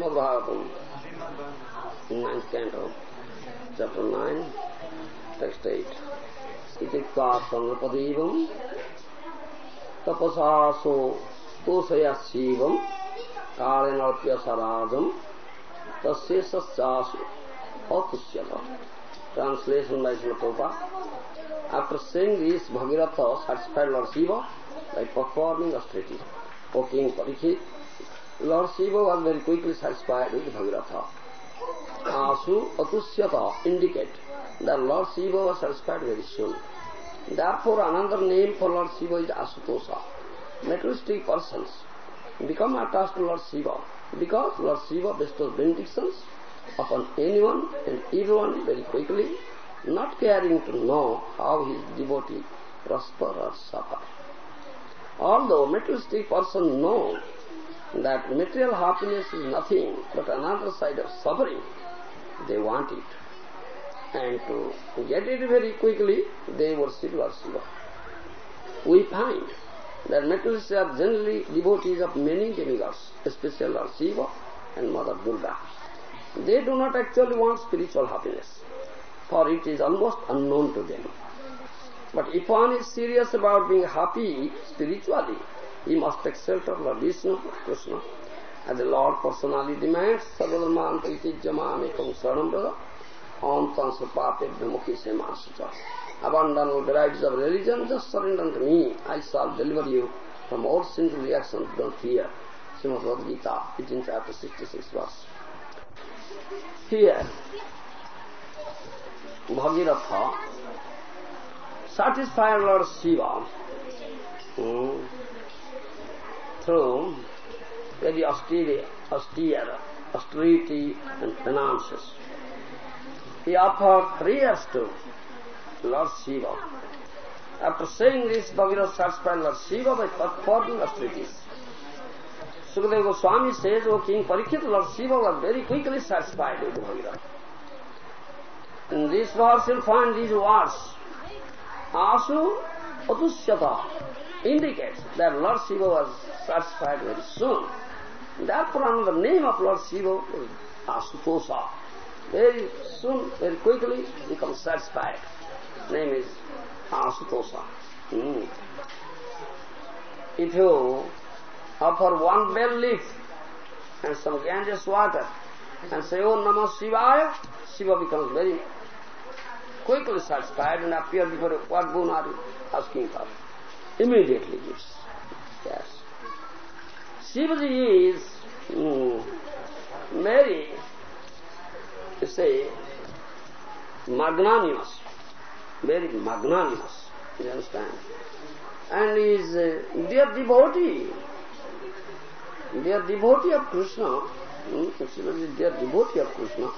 Bhagavatam. Ninth canto, chapter 9, text 8. Itikta sangapadevam tapasaso tosayasivam karenalpya sarajam tasyesasasu atusyata. Translation by Srila After saying this, Bhagiratha satisfied Lord Shiva by performing austerities. O King Parikshit, Lord Shiva was very quickly satisfied with Bhagiratha. Asu Atusyata indicate that Lord Shiva was satisfied very soon. Therefore, another name for Lord Shiva is Asutosha. Materialistic persons become attached to Lord Shiva because Lord Shiva bestows benedictions upon anyone and everyone very quickly, not caring to know how his devotee prosper or suffer. Although materialistic persons know that material happiness is nothing but another side of suffering, they want it and to get it very quickly, they worship Lord Shiva. We find that materialists are generally devotees of many demigods, especially Lord Shiva and Mother Durga. They do not actually want spiritual happiness, for it is almost unknown to them. But if one is serious about being happy spiritually, he must shelter of Lord Vishnu, Krishna, as the Lord personally demands, Sarvadharman Pritijamamekam Saranam Brother, Om Tansa Pape Vimukhi Semasucha. Abandon all varieties of religion, just surrender unto me. I shall deliver you from all sinful reactions, don't fear. Srimad Bhagavad Gita, 18 chapter 66 verse. Here, Bhagiratha satisfied Lord Shiva hmm, through very austere, austere, austerity and penances. He offered prayers to Lord Shiva. After saying this, Bhagirath satisfied Lord Shiva by performing austerities. Sukadeva Goswami says, O King Parikshit, Lord Shiva was very quickly satisfied with Bhagirath. In this verse you'll find these words. Asu Atusyata indicates that Lord Shiva was satisfied very soon. Therefore another name of Lord Shiva is Asutosha. Very soon, very quickly, becomes satisfied. Name is Asutosha. Hmm. If you offer one bell leaf and some Ganges water and say, Oh Namah Shivaya, Shiva becomes very quickly satisfied and appears before you. What boon are you asking for? Immediately gives. Yes. Shivaji is mm, very, you say, magnanimous, very magnanimous, you understand? And is uh, dear devotee, dear devotee of Krishna, hmm, Shivaji is dear devotee of Krishna,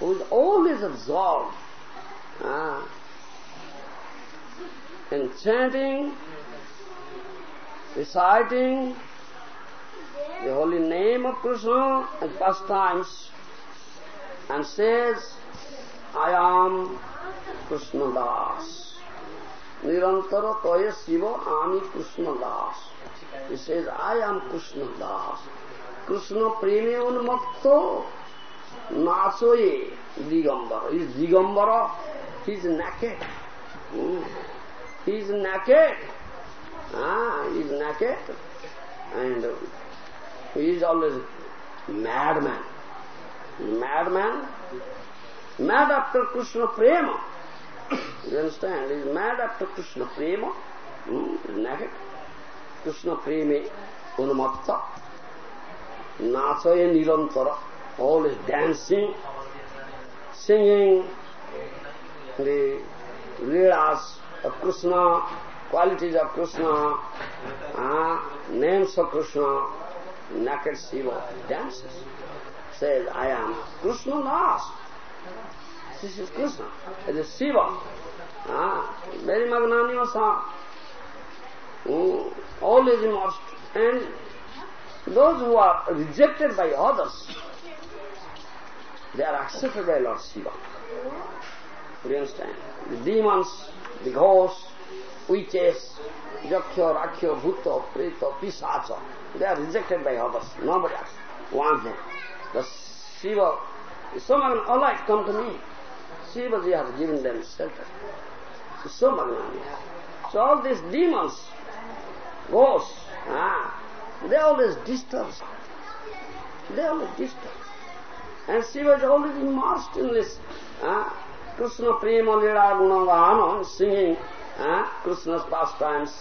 who is always absorbed ah, in chanting, reciting the holy name of Krishna at pastimes and says, I am Krishna Das. Nirantara Toya Shiva Ami Krishna Das. He says, I am Krishna Das. Krishna Premi Unmakto Nasoye Digambara. He is Digambara. He is naked. Hmm. He is naked. Ha, he's naked and he is always madman. Madman, mad after Krishna Prema. You understand? He's mad after Krishna Prema. Hmm, he's naked. Krishna Prema Unumatta. Nasaya Nirantara. Always dancing, singing the leelas of Krishna qualities of Krishna, uh, names of Krishna, naked Shiva dances. Says, I am Krishna Das. This is Krishna. It is Shiva. Ah, very magnanimous. Mm, always immersed. And those who are rejected by others, they are accepted by Lord Shiva. Do you understand? The demons, the ghosts, witches, Yakya, Rakya, Bhuta, Preta, Pisacha, they are rejected by others. Nobody else wants them. The Shiva, so much alright, come to me. Shivaji has given them shelter. So magnanimous. So all these demons, ghosts, ah, they always disturb. They always disturb. And Shiva is always immersed in this ah, Krishna Prema Gunavana, singing ah, Krishna's pastimes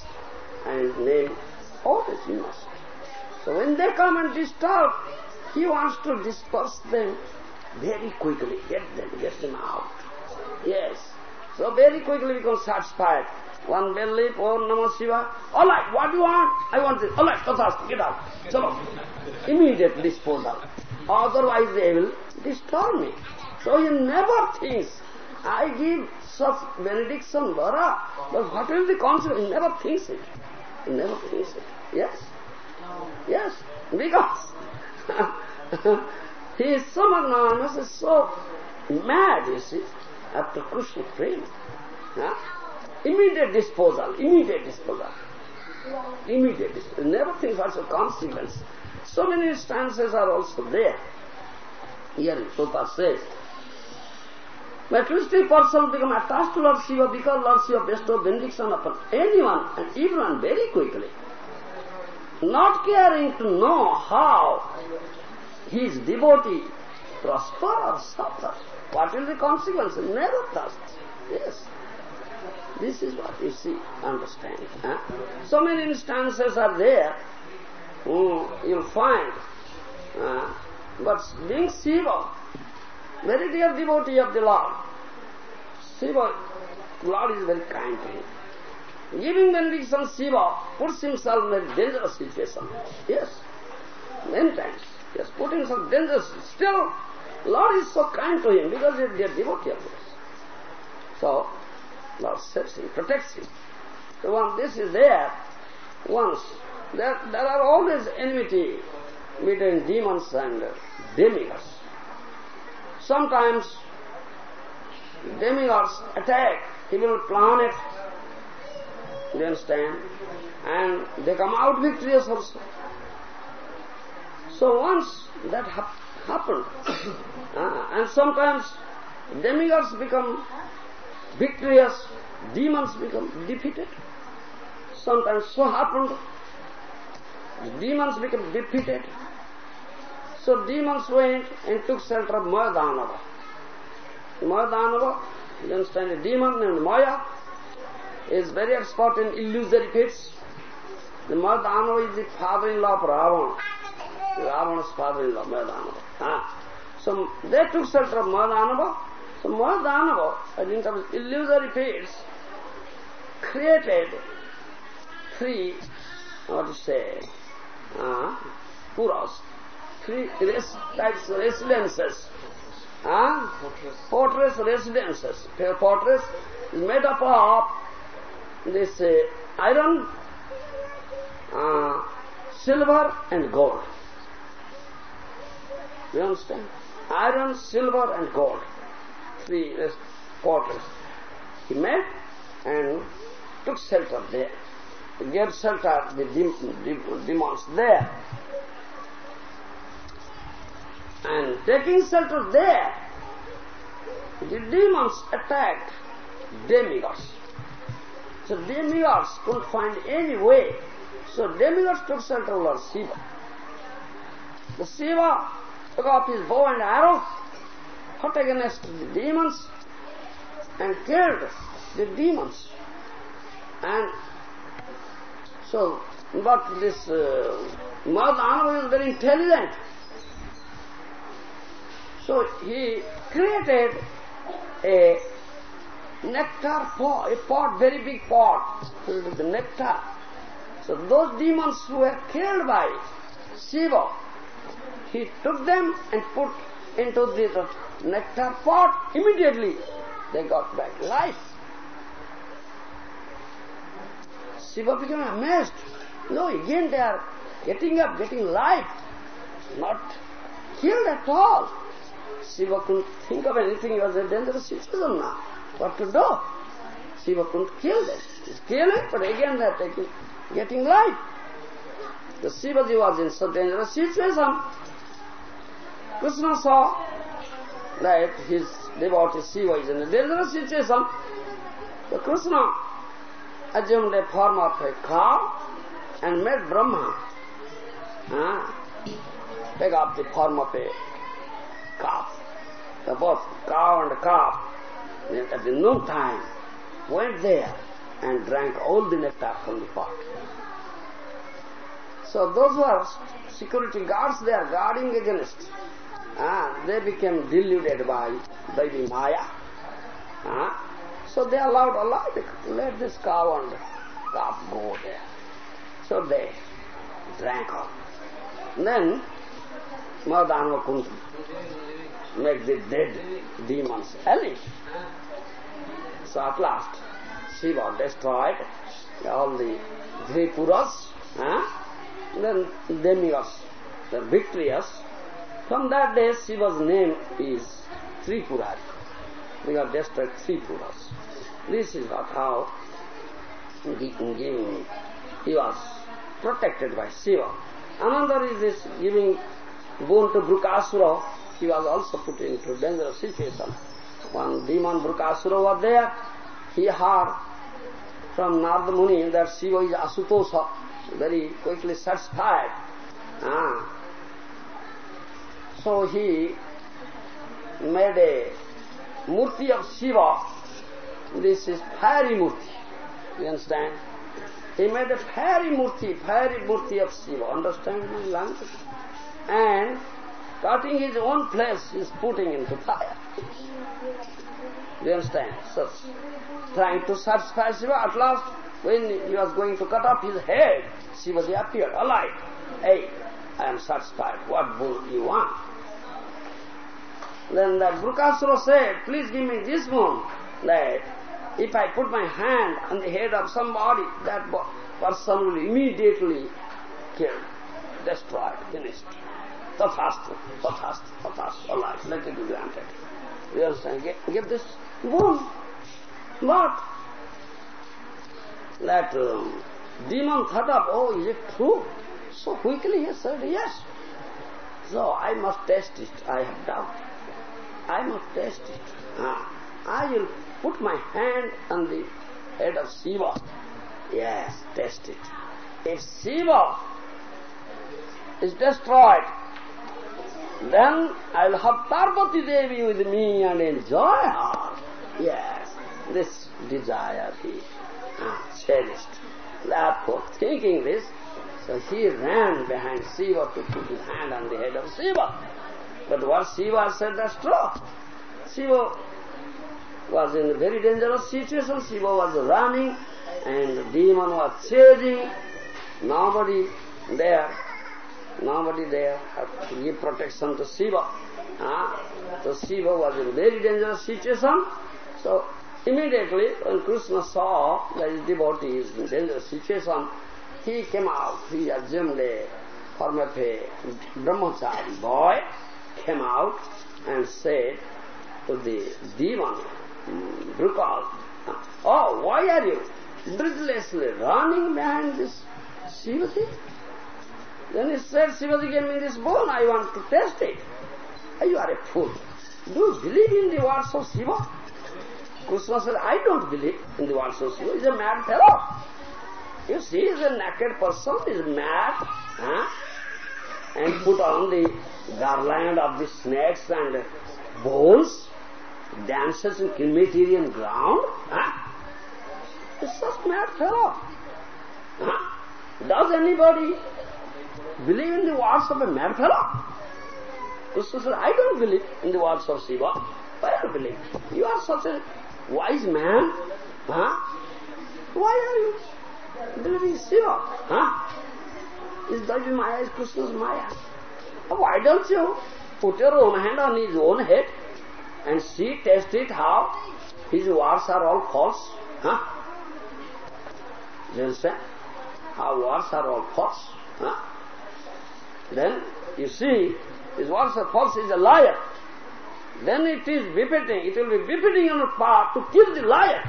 and name, always immersed. So when they come and disturb, he wants to disperse them very quickly, get them, get them out. Yes. So very quickly become satisfied. One bell leaf, oh Namah Shiva. All right, what do you want? I want this. All right, Tathastu, get out. Chalo. Immediate disposal. Otherwise they will disturb me. So he never thinks, I give such benediction, Vara, but what the consequence? He never thinks it. He never thinks it. Yes? Yes, because he is so magnanimous, so mad, you see, after Krishna prema. Yeah? Immediate disposal, immediate disposal. Immediate disposal. Never thinks what's the consequence. So many instances are also there. Here Prabhupada says, Materialistic person become attached to Lord Shiva because Lord Shiva bestows benediction upon anyone and everyone very quickly. Not caring to know how his devotee prosper or suffer. What will consequence? Never trust. Yes. This is what you see, understand. So many instances are there, mm, you'll find. But being Shiva, very dear devotee of the Lord, Shiva, Lord is very kind to him. Giving benediction, Shiva puts himself in a dangerous situation. Yes, many times. Has put himself dangerous Still, Lord is so kind to him because he is a devotee of his. So, Lord saves him, protects him. So once this is there, once, there, there are always enmity between demons and demigods. Sometimes demigods attack evil planets, you understand? And they come out victorious also. So once that hap happened, uh, and sometimes demigods become victorious, demons become defeated. Sometimes so happened, demons become defeated. So demons went and took shelter of Mayadanava. Mayadanava, you understand, a demon named Maya is very expert in illusory feats. The Mayadanava is the father-in-law of Ravana. Ravana's father-in-law, Mayadanava. Ah. So they took shelter of Mayadanava. So Mayadanava, I think of illusory feats, created three, what to say, uh, puras, types of residences. Uh, fortress. fortress residences. Fortress is made up of this uh, iron, uh, silver and gold. You understand? Iron, silver and gold. Three fortress. He made and took shelter there. He gave shelter the demons there. And taking shelter there, the demons attacked demigods. So demigods couldn't find any way. So demigods took shelter Lord Shiva. The Shiva took up his bow and arrow, fought against the demons, and killed the demons. And so, but this uh, Mayadanava is very intelligent. So he created a nectar pot, a pot, very big pot filled with the nectar. So those demons who were killed by Shiva, he took them and put into the nectar pot, immediately they got back life. Shiva became amazed. No, again they are getting up, getting life, not killed at all. Shiva couldn't think of anything, it was a dangerous situation now. What to do? Shiva couldn't kill them. He's killing, but again they are taking, getting life. The Shivaji was in such dangerous situation. Krishna saw that his devotee Shiva is in a dangerous situation. The Krishna assumed a form of a cow and made Brahma uh, take up the form of a calf. The both cow and calf at the noon time went there and drank all the nectar from the pot. So those were security guards, they are guarding against. Uh, they became deluded by baby Maya. Uh, so they allowed Allah, let this cow and calf go there. So they drank all. Then Mayadanava couldn't make the dead demons alive. So at last Shiva destroyed all the Tripuras, huh? then demigods, the victorious. From that day Shiva's name is Tripurari. We have destroyed Tripuras. This is what how giving he was protected by Shiva. Another is this giving boon to Brukasura, he was also put into dangerous situation. One demon Brukasura was there, he heard from Narada Muni that Shiva is Asutosha, very quickly satisfied. Ah. So he made a murti of Shiva. This is fairy murti. You understand? He made a fairy murti, fairy murti of Shiva. Understand my language? And cutting his own flesh is putting into fire. You understand? So, trying to satisfy Shiva, at last, when he was going to cut off his head, Shivaji appeared alive. Hey, I am satisfied. What boon you want? Then the Brukasura said, please give me this boon, that if I put my hand on the head of somebody, that person will immediately killed, destroyed, finished. Tathastu, tathastu, tathastu, Allah, let it be granted. You understand? Get, get this boon. But that um, demon thought of, oh, is it true? So quickly he said, yes. So I must test it. I have doubt. I must test it. Ah, I will put my hand on the head of Shiva. Yes, test it. If Shiva is destroyed, then I'll have Parvati Devi with me and enjoy her. Yes, this desire he cherished. Therefore, thinking this, so he ran behind Shiva to put his hand on the head of Shiva. But what Shiva said, that's true. Shiva was in a very dangerous situation. Shiva was running and the demon was chasing. Nobody there, nobody there had to give protection to Shiva. Ah, so Shiva was in a very dangerous situation. So immediately when Krishna saw that his devotee is in dangerous situation, he came out, he assumed a form of a brahmachari boy, came out and said to the demon, Brukal, oh, why are you breathlessly running behind this Shivaji? Then he said, Shivaji gave me this bone, I want to test it. You are a fool. Do you believe in the words of Shiva? Krishna said, I don't believe in the words of Shiva. He's a mad fellow. You see, he's a naked person, he's mad, huh? and put on the garland of the snakes and bones, dances in crematorium ground. Huh? He's such mad fellow. Huh? Does anybody believe in the words of a mad fellow? Krishna said, I don't believe in the words of Shiva. Why do you believe? You are such a wise man. Huh? Why are you believing Shiva? Huh? Is Devi Maya, is Krishna's Maya. Why don't you put your own hand on his own head and see, test it how his words are all false? Huh? You understand? How words are all false? Huh? Then you see, his words are false, he is a liar. Then it is repeating, it will be repeating on a part to kill the liar.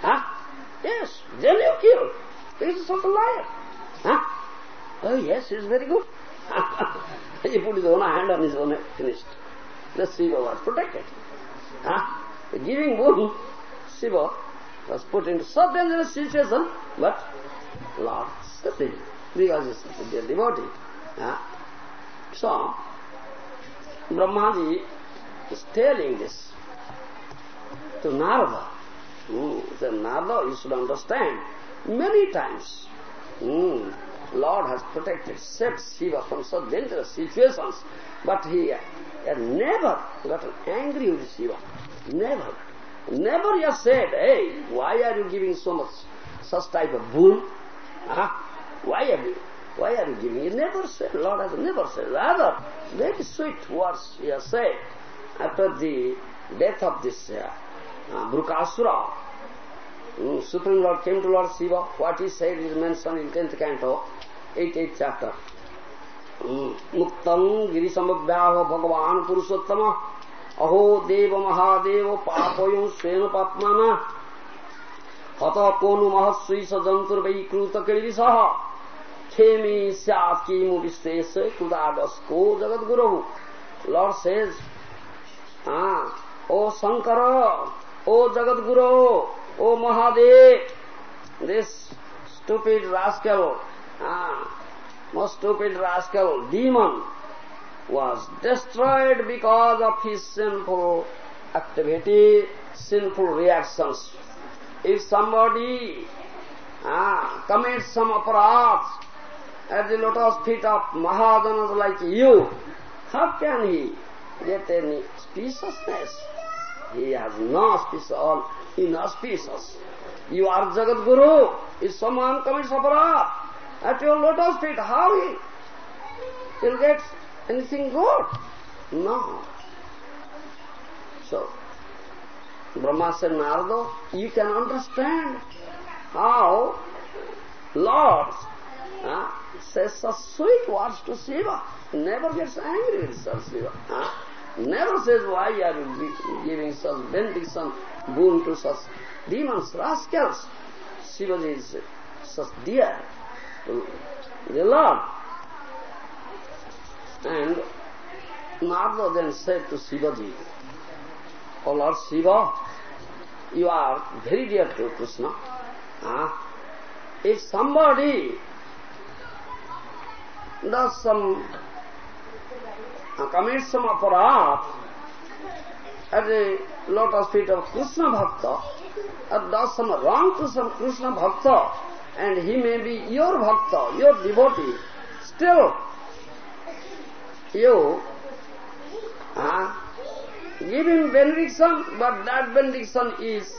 Huh? Yes, then you kill. He is such a liar. Huh? Oh yes, he is very good. he put his own hand on his own head, finished. The Shiva was protected. Huh? The giving boon, Shiva was put into such dangerous situation, but Lord him because he is a devotee. So, Brahmaji is telling this to Narada. Mm, the Narada, you should understand, many times mm, Lord has protected, saved Shiva from such dangerous situations, but he never gotten angry with Shiva. Never. Never he has said, hey, why are you giving so much, such type of boon? Huh? Why are you, why are you giving? He never said, Lord has never said. Rather, very sweet words he has said after the death of this uh, uh, Brukasura. Mm, Supreme Lord came to Lord Shiva. What he said is mentioned in 10th canto, 8th chapter. मुक्तम गिरी समव्याह भगवान पुरुषोत्तम अहो देव महादेव पापयो स्वेन पापमाना हत कोनु महस्वी सजंतुर्वैकृत क्रीडिसः खेमी स्यात् Khemi Syakimu Vishvesa jagat guru. Lord says, ah, O Shankara, O Jagadguru, O Mahadev, this stupid rascal, ah, most stupid rascal, demon, was destroyed because of his sinful activity, sinful reactions. If somebody ah, commits some aparat, at the lotus feet of Mahadanas like you, how can he get any speciousness? He has no auspicious, all inauspicious. You are Jagat Guru. If someone commits aparat at your lotus feet, how he will get anything good? No. So, Brahma said, Narada, you can understand how Lord uh, says such sweet words to Shiva. Never gets angry with such Shiva. Uh, never says, why are you giving such benediction, boon to such demons, rascals. Shivaji is such dear the Lord. And Narada then said to Shivaji, O Lord Shiva, you are very dear to Krishna. Uh, if somebody does some, uh, commits some aparat at the lotus feet of Krishna Bhakta, or does some wrong to some Krishna Bhakta, and he may be your Bhakta, your devotee, still you uh, give him benediction, but that benediction is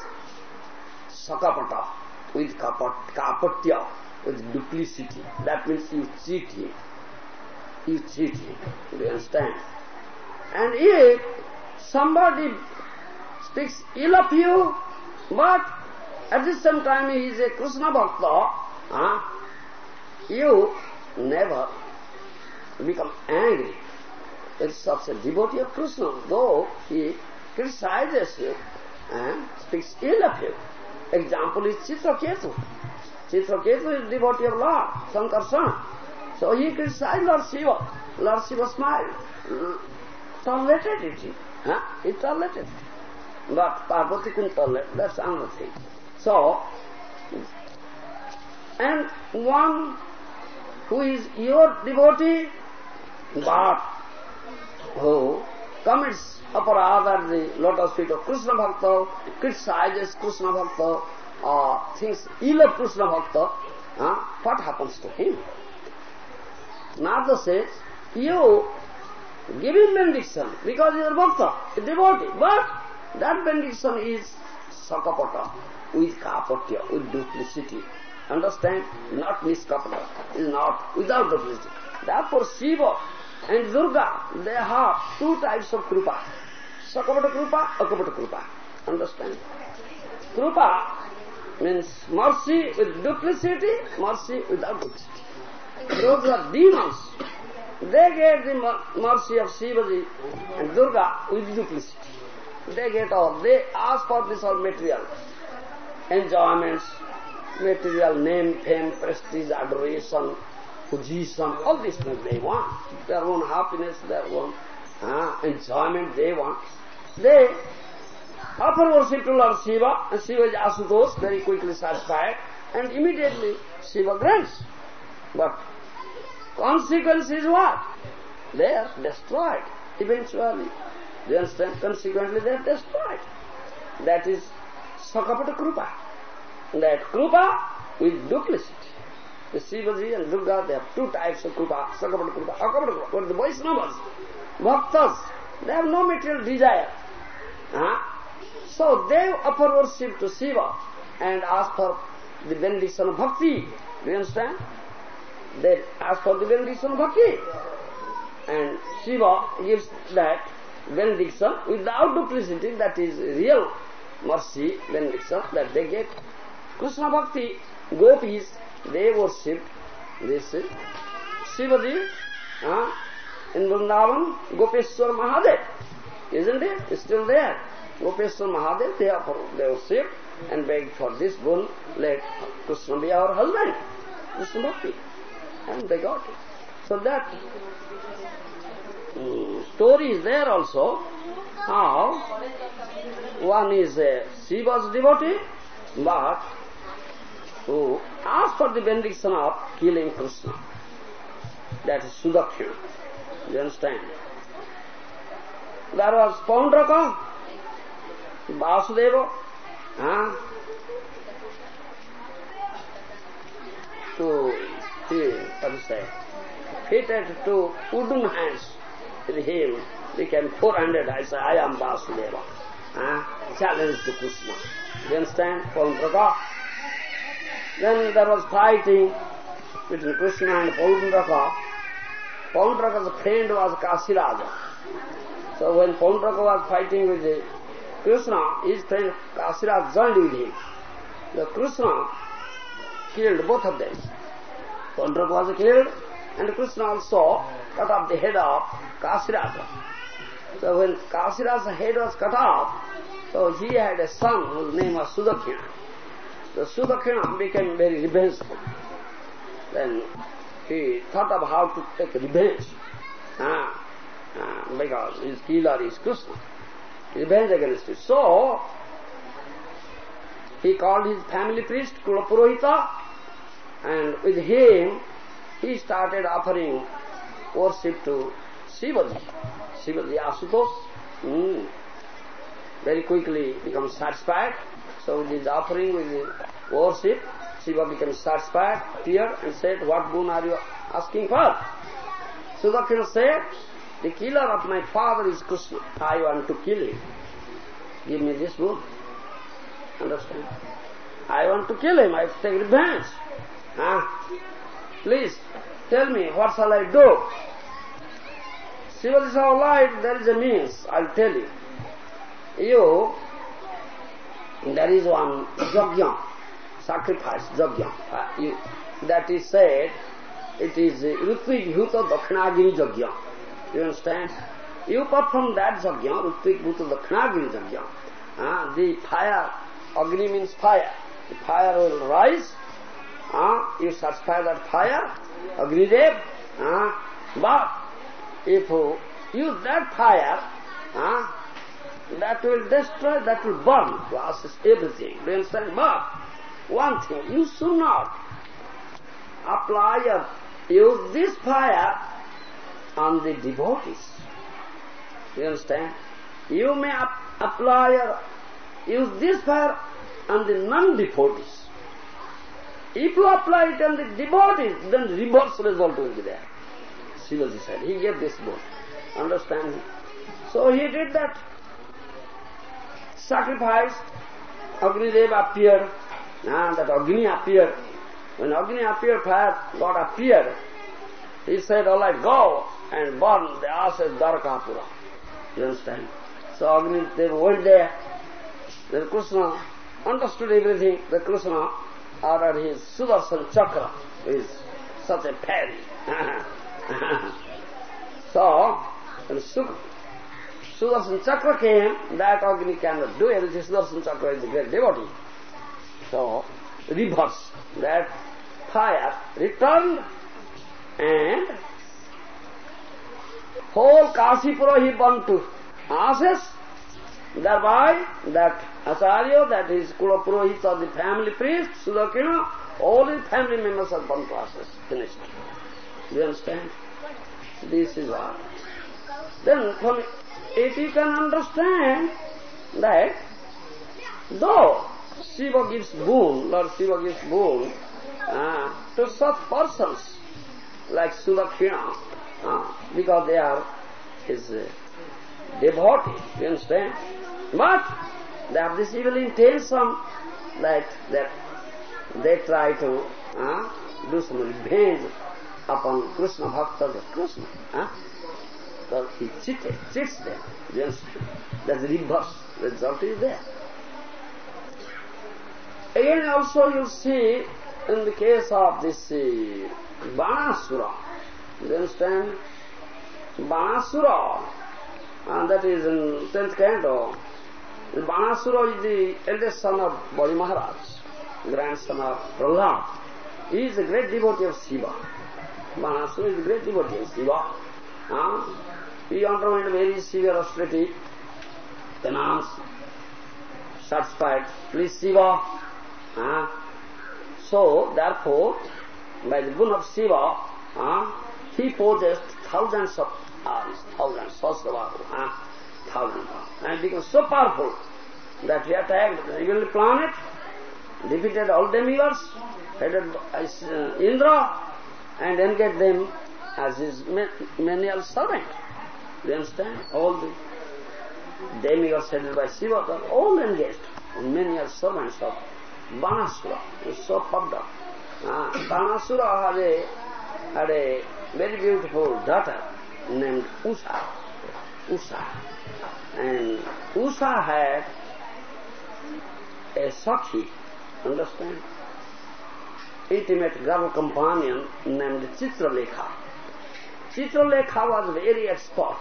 sakapata, with kapat, kapatya, with duplicity. That means you cheat him. You cheat him. Do you understand? And if somebody speaks ill of you, but at the same time he is a Krishna Bhakta, huh? you never become angry with such a devotee of Krishna, though he criticizes you and speaks ill of you. Example is Chitraketu. Chitraketu is devotee of Lord, Sankarsana. So he criticized Lord Shiva. Lord Shiva smiled, tolerated it. Huh? He tolerated it. But Parvati couldn't tolerate, that's another thing. So, and one who is your devotee, but who commits aparad at the lotus feet of Krishna Bhakta, criticizes Krishna Bhakta, or thinks ill of Krishna Bhakta, uh, what happens to him? Narada says, you give him benediction because he is a Bhakta, a devotee, but that benediction is sakapata, with kapatya, with duplicity. Understand? Not niskapata. Is not without duplicity. Therefore Shiva and Durga, they have two types of krupa. Sakapata krupa, akapata krupa. Understand? Krupa means mercy with duplicity, mercy without duplicity. Those are demons. They get the mercy of Shivaji and Durga with duplicity. They get all. They ask for this all material. Enjoyments, material name, fame, prestige, adoration, position, all these things they want. Their own happiness, their own uh, enjoyment they want. They offer worship to Lord Shiva, and Shiva is Asutosh, very quickly satisfied, and immediately Shiva grants. But consequence is what? They are destroyed eventually. Do you understand? Consequently they are destroyed. That is Sakapata Krupa. That Krupa with duplicity. The Shivaji and Durga, they have two types of Krupa, Sakapata Krupa, Akapata Krupa. But the Vaishnavas, Bhaktas, they have no material desire. Huh? So they offer worship to Shiva and ask for the benediction of bhakti. Do you understand? They ask for the benediction of bhakti. And Shiva gives that benediction without duplicity, that is real mercy benediction that they get. Krishna bhakti, gopis, they worship this Shiva Shivaji uh, in Vrindavan, Gopeshwar Mahadev. Isn't it? It's still there. Gopeshwar Mahadev, they, are, they worship and beg for this boon, let Krishna be our husband. Krishna Bhakti. And they got it. So that um, story is there also, how one is a Shiva's devotee, but who asked for the benediction of killing Krishna. That is Sudakshina. You understand? There was Paundraka, Vasudeva, huh? to, say, fitted to wooden hands with him, became 400, I say, I am Vasudeva. Huh? Challenge to Krishna. You understand? Paundraka. Then there was fighting between Krishna and Paundraka. Paundraka's friend was Kasiraja. So when Paundraka was fighting with Krishna, is friend Kasiraj joined him. The Krishna killed both of them. Paundraka was killed and Krishna also cut off the head of Kasiraja. So when Kasiraja's head was cut off, so he had a son whose name was Sudakshina. So Sudakshina became very revengeful. Then he thought of how to take revenge. Ah, ah, because his killer is Krishna. Revenge against it. So, he called his family priest, Kulapurohita, and with him he started offering worship to Shivaji. Shivaji Asutosh. Mm. Very quickly becomes satisfied. So with his offering, with his worship, Shiva becomes satisfied, appeared and said, what boon are you asking for? Sudakshina said, the killer of my father is Krishna. I want to kill him. Give me this boon. Understand? I want to kill him. I have to take revenge. Ah, please, tell me, what shall I do? Shiva is right, there is a means, I'll tell you. You, there is one yajna, sacrifice, yajna. Uh, that is said, it is Rutvik Bhuta Dakshinagiri yajna. You understand? You perform that yajna, Rutvik Bhuta Dakshinagiri yajna. Uh, the fire, Agni means fire. The fire will rise, uh, you satisfy that fire, Agnidev, uh, but if you use that fire, uh, that will destroy, that will burn, to everything. Do you understand? But one thing, you should not apply or use this fire on the devotees. You understand? You may ap apply or use this fire on the non-devotees. If you apply it on the devotees, then reverse result will be there. Shivaji said, he gave this book. Understand? So he did that. Sacrifice, Agni Dev appeared, ah, that Agni appeared, When Agni appeared, fire God appeared, he said, all right, go and burn the ashes Dwarakapura. You understand? So Agni, they went there. Then Krishna understood everything. The Krishna ordered his Sudarshan Chakra, is such a parry. so, when Sudarshan Chakra came, that Agni cannot do anything. Sudarshan Chakra is a great devotee. So, reverse. That fire returned and whole Kashipura he burnt to ashes. Thereby, that Acharya, that is Kulapurohit of the family priest, Sudakshina, all his family members are burnt to ashes. Finished. Do you understand? This is what. Then from it you can understand that though Shiva gives boon, Lord Shiva gives boon uh, to such persons like Sudakshina, uh, because they are his uh, devotee, you understand? But they have this evil intention that, that they try to uh, do some revenge upon Krishna Bhaktas of Krishna. Uh? So he cheated, cheats them. You understand? That's the reverse. Result is there. Again also you see in the case of this uh, Banasura, you understand? Banasura, and that is in 10th canto. Banasura is the eldest son of Bali Maharaj, grandson of Prahlad. He is a great devotee of Shiva. Banasura is a great devotee of Shiva. Uh, he underwent very severe austerity, penance, satisfied, please Shiva. Uh, so, therefore, by the boon of Shiva, uh, he possessed thousands of arms, thousands, Sasravahu, uh, thousands, of and became so powerful that he attacked the heavenly planet, defeated all demigods, headed uh, Indra, and engaged them as his menial servant. You understand? All the demigods headed by Shiva all engaged, menial servants of Banasura so puffed up. Uh, Banasura had a, had a very beautiful daughter named Usha. Usha. And Usa had a Sakhi, understand? Intimate girl companion named Chitralekha. Chitralekha was very expert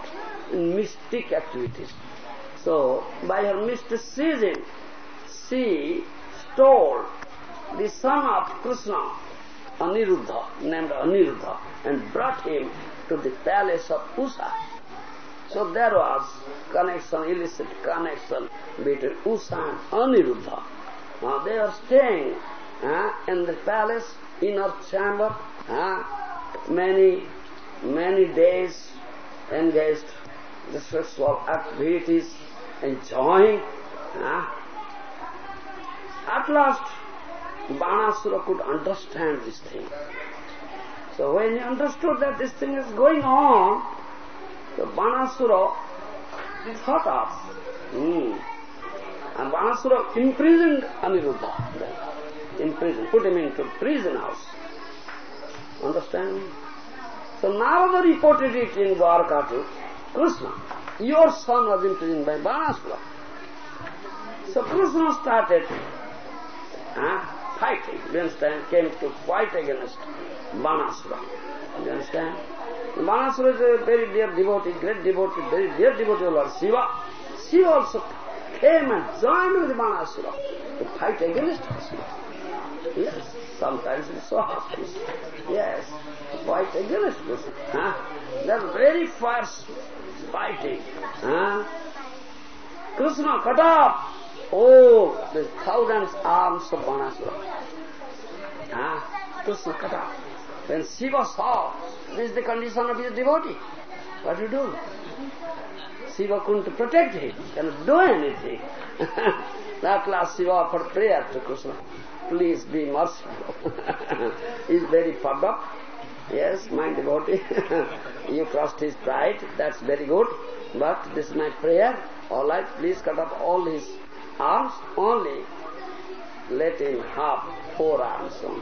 in mystic activities. So, by her mysticism, she stole the son of Krishna, Aniruddha, named Aniruddha, and brought him to the palace of Usa. So there was connection, illicit connection between Usa and Aniruddha. Now they are staying uh, in the palace, inner chamber, uh, many, many days engaged in sexual activities, enjoying. Uh, at last, Banasura could understand this thing. So when he understood that this thing is going on, the Banasura thought of, hmm, and Banasura imprisoned Aniruddha then, imprisoned, put him into prison house. Understand? So Narada reported it in Dwarka to Krishna. Your son was imprisoned by Banasura. So Krishna started uh, fighting, you understand, came to fight against Banasura. You understand? Banasura is a very dear devotee, great devotee, very dear devotee of Lord Shiva. Shiva also came and joined with Banasura to fight against Shiva. Yes, sometimes it so happens. Yes, fight against Krishna. Huh? They're very fierce fighting. Huh? Krishna cut off Oh, the thousands arms of Banasura. Ah, Krishna cut off. When Shiva saw this is the condition of his devotee, what to do? Shiva couldn't protect him, cannot do anything. that last Shiva offered prayer to Krishna. Please be merciful. He's very puffed up. Yes, my devotee. you crossed his pride, that's very good. But this is my prayer. All right, please cut off all his arms only, let him have four arms only.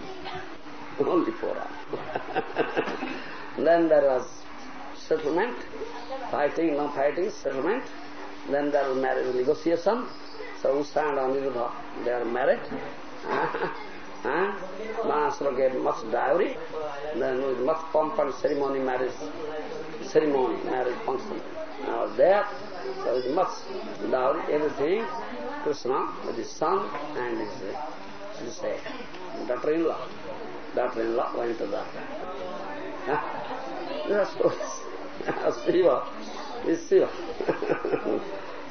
only four then there was settlement, fighting, no fighting, settlement. Then there was marriage negotiation. So Usha and Aniruddha, they are married. Banasura gave much dowry, then with much pomp and ceremony, marriage, ceremony, marriage function Now there. So with much dowry, everything, Krishna with his son and his, his uh, daughter-in-law. Daughter-in-law went to the... Huh? Stories. Shiva is Shiva.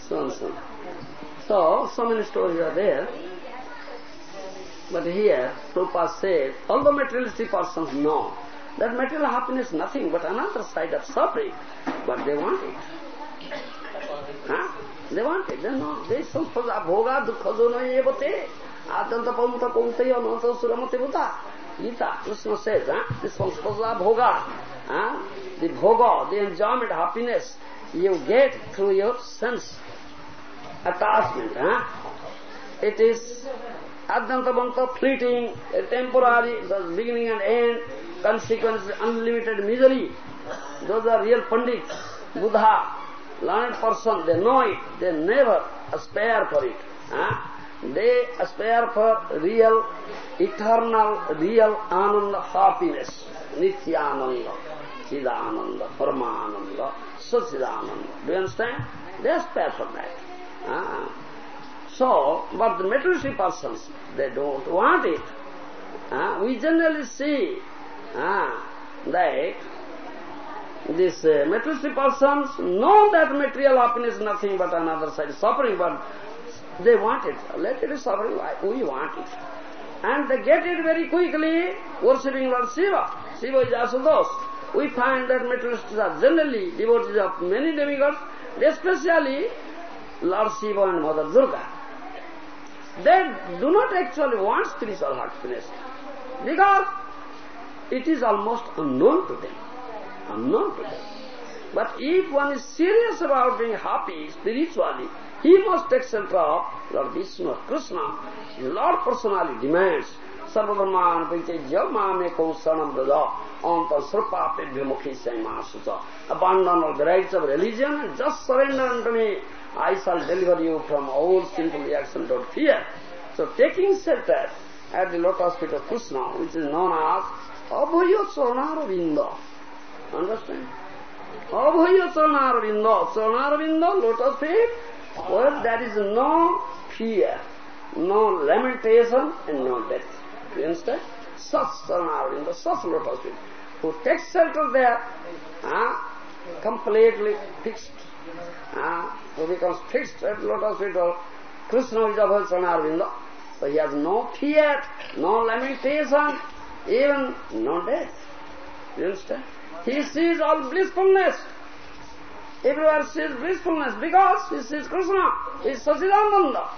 so so. So, many stories are there. But here, Prabhupada says, although materialistic persons know that material happiness is nothing but another side of suffering, but they want it. Huh? They want it. They know. They sampada bhoga dukkha dono evate adanta pamta kunteya ananta suramate buddha. Gita, Krishna says, huh? this sampada bhoga, huh? the bhoga, the enjoyment, happiness, you get through your sense attachment. Huh? It is Adyantabanta fleeting, temporary, the beginning and end, consequence, unlimited misery. Those are real pandits, Buddha, learned person, they know it, they never aspire for it. Huh? They aspire for real, eternal, real ananda, happiness, nityananda, chidananda, paramananda, sachidananda. Do you understand? They aspire for that. Huh? So, but the materialistic persons, they don't want it. Uh, we generally see that these uh, materialistic persons know that material happiness is nothing but another side suffering, but they want it. Let it be suffering, we want it. And they get it very quickly, worshipping Lord Shiva. Shiva is Ashutosh. We find that materialists are generally devotees of many demigods, especially Lord Shiva and Mother Durga. They do not actually want spiritual happiness because it is almost unknown to them. I'm not But if one is serious about being happy spiritually, he must take center of Lord Vishnu or Krishna. Lord personally demands sarvadharman vichejya mame kausanam vrada anta srupate vimukhi saimasuta. Abandon all the rights of religion and just surrender unto me. I shall deliver you from all sinful reactions of fear. So taking shelter at the lotus feet of Krishna, which is known as Abhaya Charanaravinda, Understand? Abhaya Charanaravinda. Charanaravinda, lotus feet, where there is no fear, no lamentation and no death. You understand? Such Charanaravinda, such lotus feet. Who takes shelter there, uh, completely fixed uh, who becomes fixed at lotus feet of Krishna is above Charanaravinda. So he has no fear, no lamentation, even no death. You understand? He sees all blissfulness. Everywhere sees blissfulness because he sees Krishna, he is Sachidananda.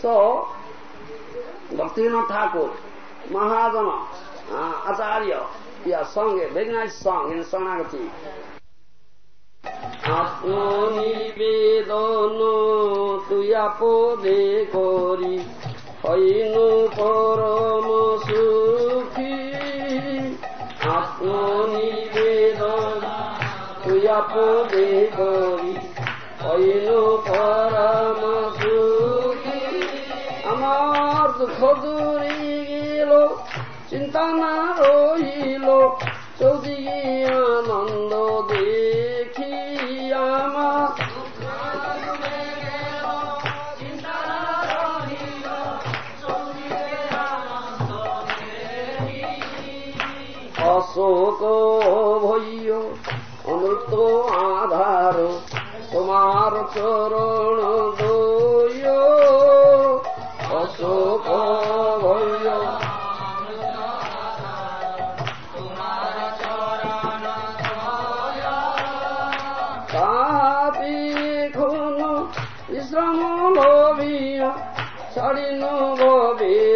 So, Bhaktivinoda Thakur, Mahajana, uh, Acharya, he has sung a very nice song in Sanagati. আত্মনিবেদন তুই আপদে করি হইনু পরম সুখী আপদে করি হইনু পরম আমার দুঃখ দূরে গেল চিন্তা না রহিল চৌদিকে আনন্দ দেখি আমার অশোক তোমার চরণ দয় অশোক ভয় শ্রম ভবিয়া ছাড়ি নবী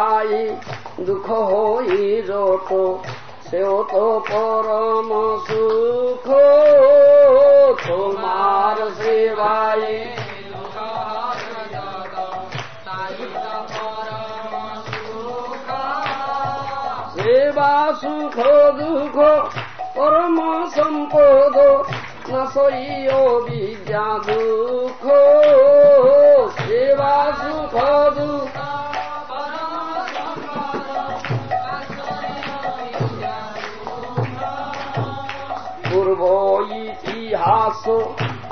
সেবাই দুঃখ হই যত সেও তো পরম সুখ। তোমার সেবাই। সেবা সুখ, দুঃখ, পরম সম্পদ নাশয় বিদ্যা দুঃখ। সেবা সুখ, দুঃখ ইতিহাস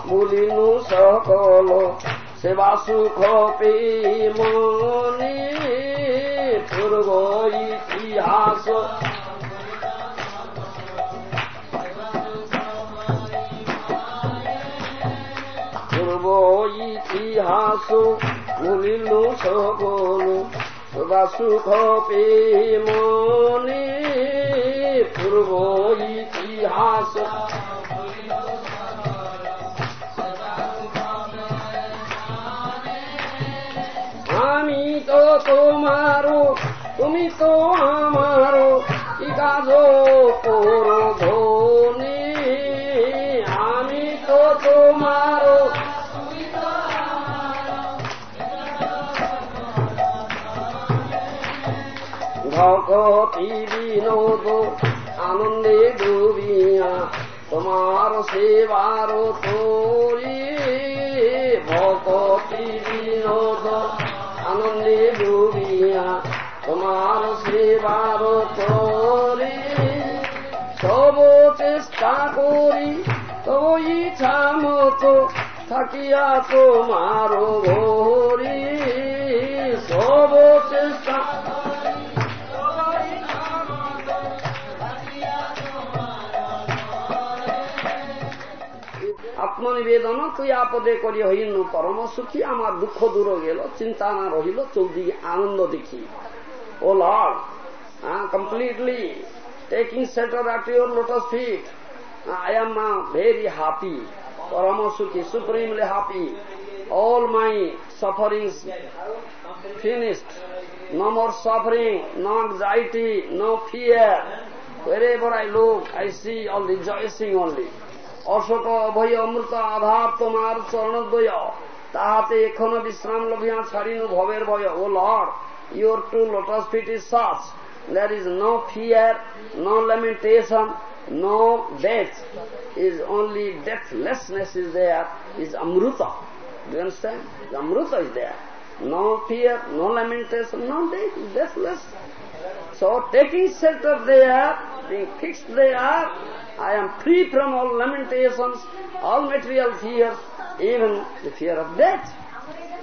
বলিনু সকল, সেবা সুখ পেমনি পূর্ব ইতিহাস। পূর্ব ইতিহাস বলিনু সকল, সেবা সুখ পেমনি পূর্ব ইতিহাস। তোমারও তুমি তো আমারও কি কাজ করো ধনে? আমি তো তোমারও ভকতি বিনোদ, আনন্দে ডুবিয়া তোমার সেবার তোরি বিনোদ আনন্দে ডুবিয়া তোমার সেবার তোরি সব চেষ্টা করি তোই ছামত মতো থাকিয়া তোমার ভরি সব চেষ্টা আত্মনিবেদন তুই আপদে করি হইন পরম সুখী আমার দুঃখ দূর গেল চিন্তা না রহিল চৌদিকে আনন্দ দেখি ও লর্ড কমপ্লিটলি টেকিং সেটার at your lotus feet I am now very happy পরম সুখী supremely happy all my sufferings finished no more suffering no anxiety no fear wherever I look I see all the rejoicing only Ashok অভয় অমৃত আধার তোমার চরণদ্বয় তাহাতে এখনও বিশ্রাম লভিয়া ছাড়িনু ভবের ভয় O Lord your two lotus feet is such there is no fear, no lamentation, no death. Is only deathlessness is there, is amruta. Do you understand? The amruta is there. No fear, no lamentation, no death, deathless. So taking shelter there, being fixed there, I am free from all lamentations, all material fears, even the fear of death.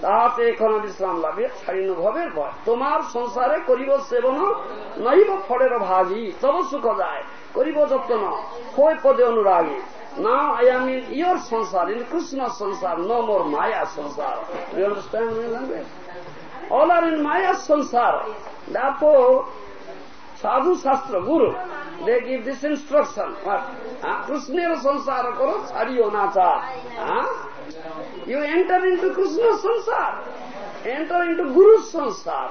তাহাতে এখন বিশ্রাম লাভে ছাড়িন ভবের ভয় তোমার সংসারে করিব সেবন নইব ফলের ভাগি তব সুখ যায় করিব যত্ন হই পদে অনুরাগী Now I am in your sansar, in Krishna's sansar, no more Maya sansar. Do you understand my language? All sadhu shastra guru they give this instruction Krishna र संसारको छ यु एन्टर इन्टु कृष्ण संसार एन्टर इन्टु गुरु संसार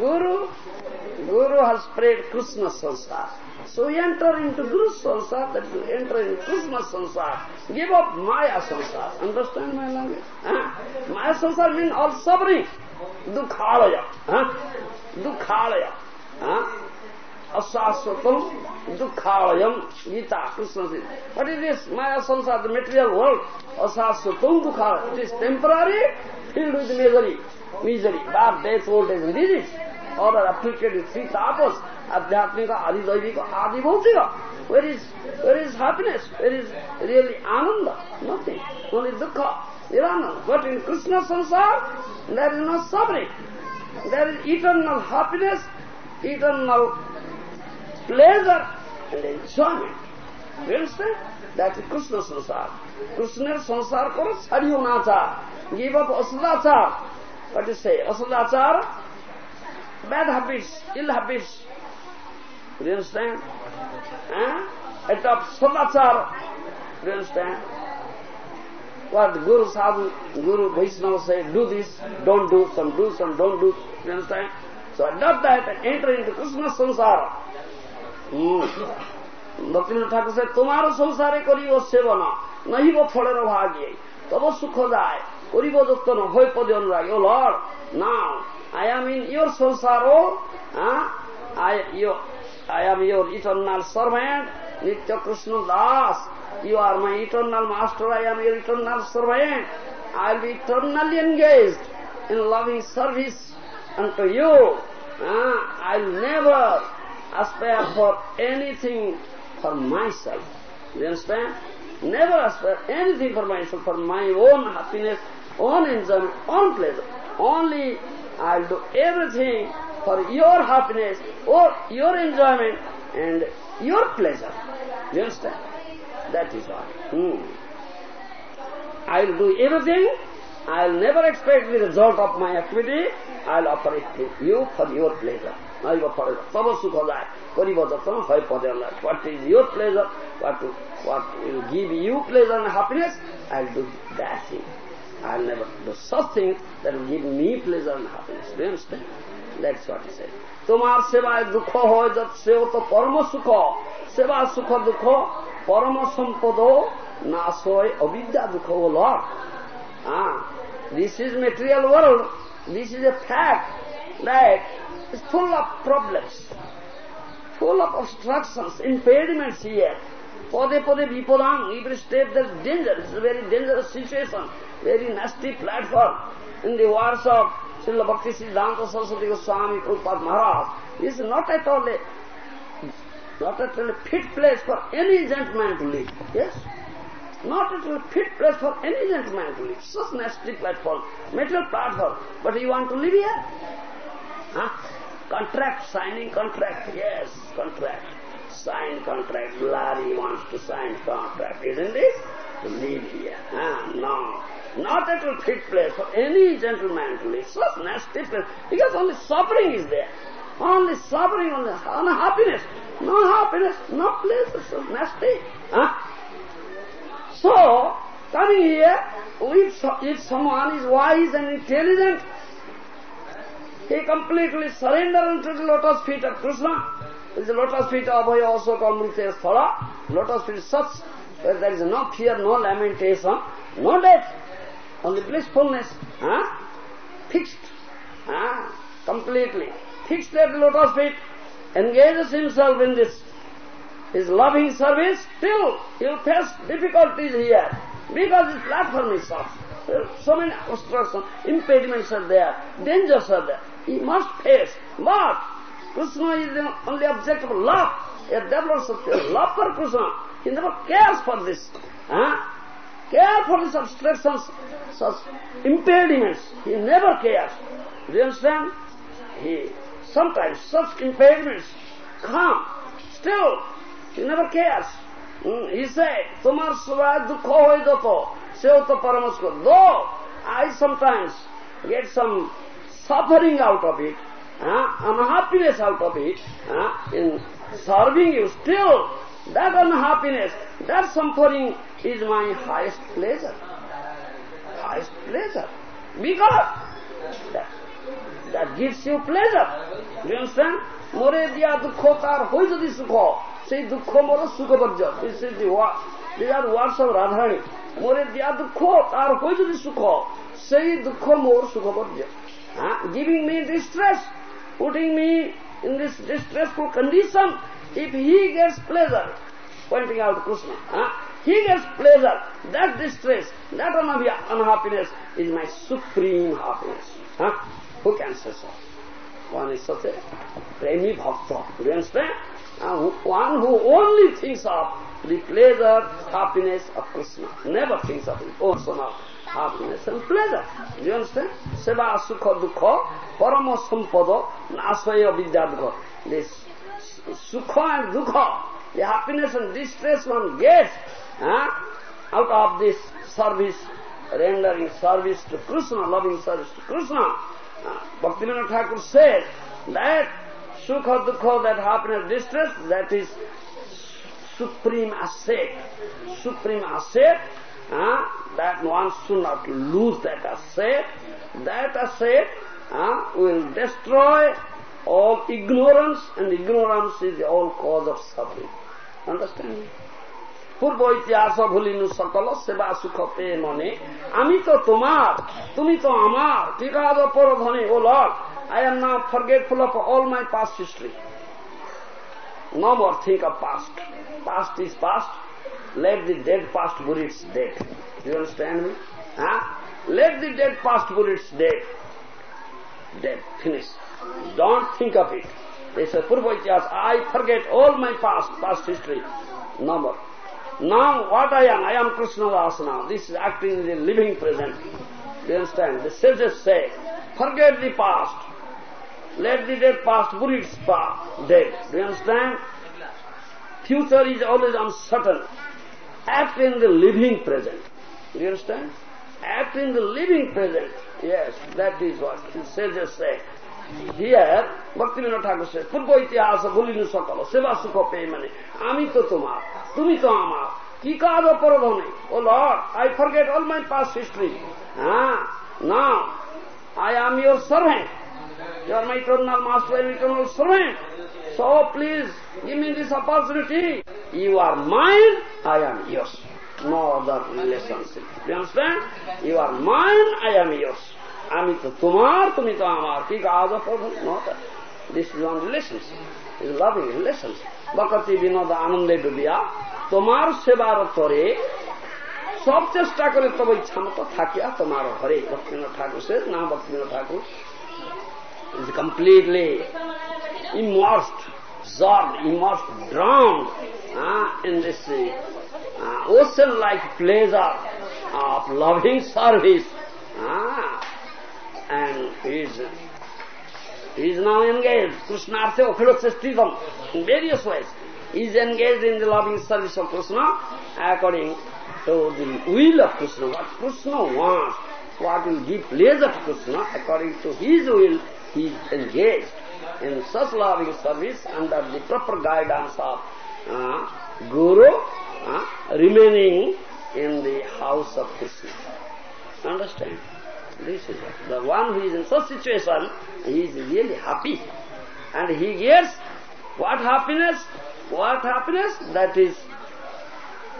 गुरु गुरु हेज कृष्ण संसार सो enter into गुरु संसार that enter into Krishna संसार give up माया संसार understand माइ लगे माया संसारिङ दुखाय Gita Krishna says. What is this? Maya sansar, the material world. Asaswatam Dukhalayam. It is temporary, filled with misery. Misery, birth, death, old age, and disease. All are afflicted with three tapas. Adhyatmika, Adi Daivika, Adi Bhautika. Where is, where is happiness? Where is really Ananda? Nothing. Only dukkha. Niranjana. But in Krishna sansar, there is no suffering. There is eternal happiness, eternal pleasure and enjoyment. You understand? That is Krishna sansar. Krishna sansar karo chhadiyo nacha. Give up asadachar. What do you say? Asadachar, bad habits, ill habits. You understand? Eh? Adopt sadachar. Do you understand? What Guru Sadhu, Guru Vaishnava say, do this, don't do, some do, some don't do. You understand? So not that enter into Krishna's samsara. Bhaktivinoda Thakur said, তোমারও সংসারে করিব সেবন নহিব ফলের ভাগে তব সুখ যায় করিব যত্ন হয়ে পদে অনুরাগ O lord now I am in your সংসারও I your I am your eternal servant, Nitya Krishna Das. You are my eternal master, I am your eternal servant. I will be eternally engaged in loving service unto you. Uh, I never aspire for anything for myself. You understand? Never aspire anything for myself, for my own happiness, own enjoyment, own pleasure. Only I'll do everything for your happiness or your enjoyment and your pleasure. You understand? That is all. Hmm. I'll do everything. I'll never expect the result of my activity. I'll offer it to you for your pleasure. তব সুখ যায় করিব যত্ন হয় পদে What is your pleasure? What, what will give you pleasure and happiness? I'll do that thing. I'll never do such things that will give me pleasure and happiness. Do you understand? That's what he said. তোমার সেবায় দুঃখ হয় যত সেও তো পরম সুখ সেবা সুখ দুঃখ পরম সম্পদ নাশ হয় অবিদ্যা দুঃখ হল This is material world. This is a fact that is full of problems, full of obstructions, impediments here. Pode pode vipadam, every step there is danger. It's a very dangerous situation, very nasty platform. In the words of Srila Bhakti Siddhanta Saraswati Goswami Prabhupada Maharaj, this is not at all a, not at all a fit place for any gentleman to live. Yes? Not at all fit place for any gentleman to live. Such nasty platform, metal platform. But you want to live here? Huh? Contract, signing contract. Yes, contract. Sign contract. Larry wants to sign contract, isn't it? To live here. Huh? No. Not at all fit place for any gentleman to live. Such nasty place. Because only suffering is there. Only suffering, only unhappiness. No happiness, no pleasure. So nasty. Huh? So, coming here, if, if someone is wise and intelligent, he completely surrender unto the lotus feet of Krishna. This lotus feet of Abhaya Amrita Sthala. Lotus feet such where there is no fear, no lamentation, no death, only blissfulness. Huh? Fixed. Huh? Completely. Fixed at lotus feet. Engages himself in this his loving service, still he will face difficulties here because his platform is soft. So many obstructions, impediments are there, dangers are there. He must face. But Krishna is the only object of love. A develops love for Krishna. He never cares for this. Huh? Care for these obstructions, such impediments. He never cares. Do you understand? He sometimes such impediments come. Still, he never cares. Mm, he said, Tumar svaya dukho hoy doto, seoto paramasko. Though I sometimes get some suffering out of it, uh, unhappiness out of it, uh, in serving you, still that unhappiness, that suffering is my highest pleasure. Highest pleasure. Because that, that gives you pleasure. Do you understand? মোরে দিয়া দুঃখ তার হই সেই দুঃখ মোর সুখবর্জ this are words of Radharani মোরে দিয়া দুঃখ তার হই যদি সুখ সেই দুঃখ মোর সুখবর্জ giving me distress putting me in this distressful condition, if he gets pleasure, pointing out Krishna, huh? he gets pleasure, that distress, that unhappiness is my supreme happiness. Huh? Who can say so? One is such a premi bhakta. Do you understand? One who only thinks of the pleasure, happiness of Krishna. Never thinks of his own personal happiness and pleasure. Do you understand? Seva sukha dukha parama sampada nasaya vidyadukha. This sukha and dukha, the happiness and distress one gets out of this service, rendering service to Krishna, loving service to Krishna. Uh, Bhaktivinoda Thakur said that sukha dukha, that happiness, distress, that is supreme asset. Supreme asset, uh, that one should not lose that asset. That asset uh, will destroy all ignorance, and ignorance is the all cause of suffering. Understand? পূর্ব ইতিহাস ভুলিনু সকল সেবা সুখ পেয়ে মনে আমি তো তোমার তুমি তো আমার ঠিক আছে পরধনে O Lord I am now forgetful of all my past history. No more think of past. Past is past. Let the dead past bury its dead. Do you understand me? Huh? Let the dead past bury its dead. Dead. Finish. Don't think of it. They say, Purva I forget all my past, past history. No more. Now what I am, I am Krishna Das now. This is acting in the living present. Do you understand? The sages say, forget the past. Let the dead past bury its past, dead. Do you understand? Future is always uncertain. Act in the living present. Do you understand? Act in the living present. Yes, that is what the sages say. Here, Bhaktivinoda Thakur says, পূর্ব ইতিহাস বলিনু সকল সেবা সুখ পেয়ে মানে আমি তো তোমার তুমি তো আমার কি কাজ অপরাধনে O Lord I forget all my past history হ্যাঁ না I am your servant. You are my eternal master and eternal servant. So please give me this opportunity. You are mine, I am yours. No other relationship. Do you understand? You are mine, I am yours. আমি তো তোমার তুমি তো আমার কি কাজ not this is one relationship is loving relationship বকতি বিনোদ আনন্দে ডুবিয়া তোমার সেবার তরে সব চেষ্টা করে তবে ইচ্ছা মতো থাকিয়া তোমার ঘরে ভক্তিবিনোদ ঠাকুর সে না ভক্তিবিনোদ ঠাকুর is completely immersed, absorbed, immersed, drowned uh, in this uh, ocean-like pleasure of loving service. Uh, and he is, he is now engaged. Krishna Arthe Okhilotsestitam in various ways. He is engaged in the loving service of Krishna according to the will of Krishna. What Krishna wants, what will give pleasure to Krishna, according to his will, he is engaged in such loving service under the proper guidance of uh, Guru, uh, remaining in the house of Krishna. Understand? This is it. The one who is in such situation, he is really happy. And he gets what happiness? What happiness? That is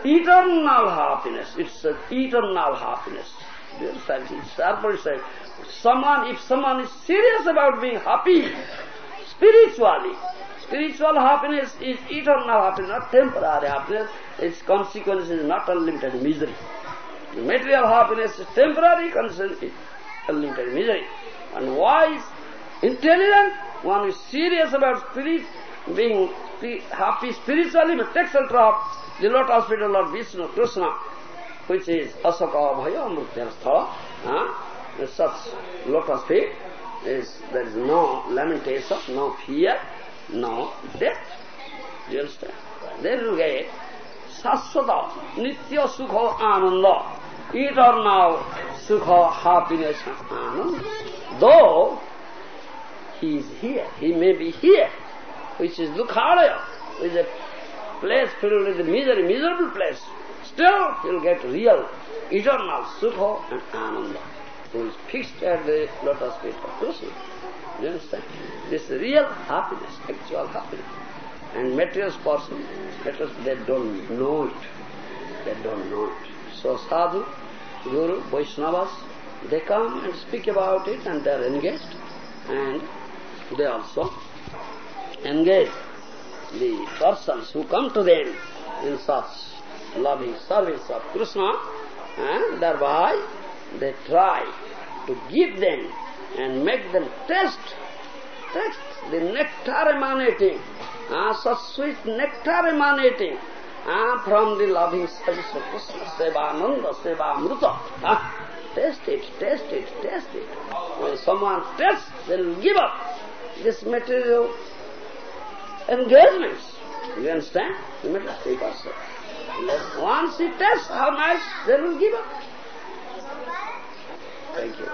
eternal happiness. It's eternal happiness. Sarpari said, someone, if someone is serious about being happy, spiritually, spiritual happiness is eternal happiness, not temporary happiness. Its consequence is not unlimited misery. Material happiness is temporary, consequence is unlimited misery. And wise, intelligent, one is serious about spirit, being happy spiritually, but takes shelter of the feet of Lord Vishnu, Krishna, which is Asaka Bhaya Amrutya Huh? Such lotus feet is there is no lamentation, no fear, no death. Do you understand? They will get Saswata, Nitya Sukha Ananda, eternal Sukha, happiness Ananda. Though he is here, he may be here, which is Dukhalaya, which is a place filled with misery, miserable place. Still, he will get real, eternal Sukha and Ananda, who is fixed at the lotus feet of Krishna. You understand? This is real happiness, actual happiness. And material person, material, they don't know it. They don't know it. So sadhu, guru, Vaishnavas, they come and speak about it and they are engaged. And they also engage the persons who come to them in such loving service of Krishna, and thereby they try to give them and make them taste, taste the nectar emanating, uh, such sweet nectar emanating uh, from the loving service of Krishna, Seva Ananda, Seva Amruta. Uh, test it, test it, test it. When someone tests, they will give up this material engagements. You understand? The materialistic person. Once he tests how much, they will give up. Thank you.